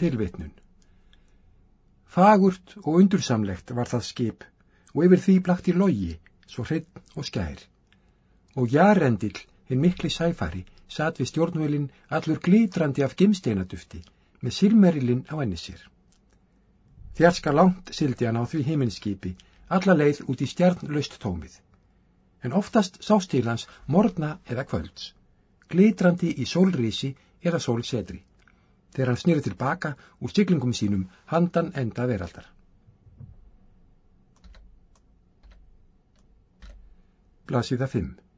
Tilvitnun Fagurt og undursamlegt var það skip og yfir því blakti logi, svo hreinn og skær. Og jarendill, hinn mikli sæfari, satt við stjórnvölin allur glitrandi af gimsteinadufti með silmerilinn á enni sér. Þjarska langt sildi hann á því heiminskipi, alla leið út í stjarnlaust tómið. En oftast sást til hans morgna eða kvölds, glitrandi í sólrísi eða sólsetri þegar hann snýri tilbaka úr siglingum sínum handan enda veraldar. Blasiða 5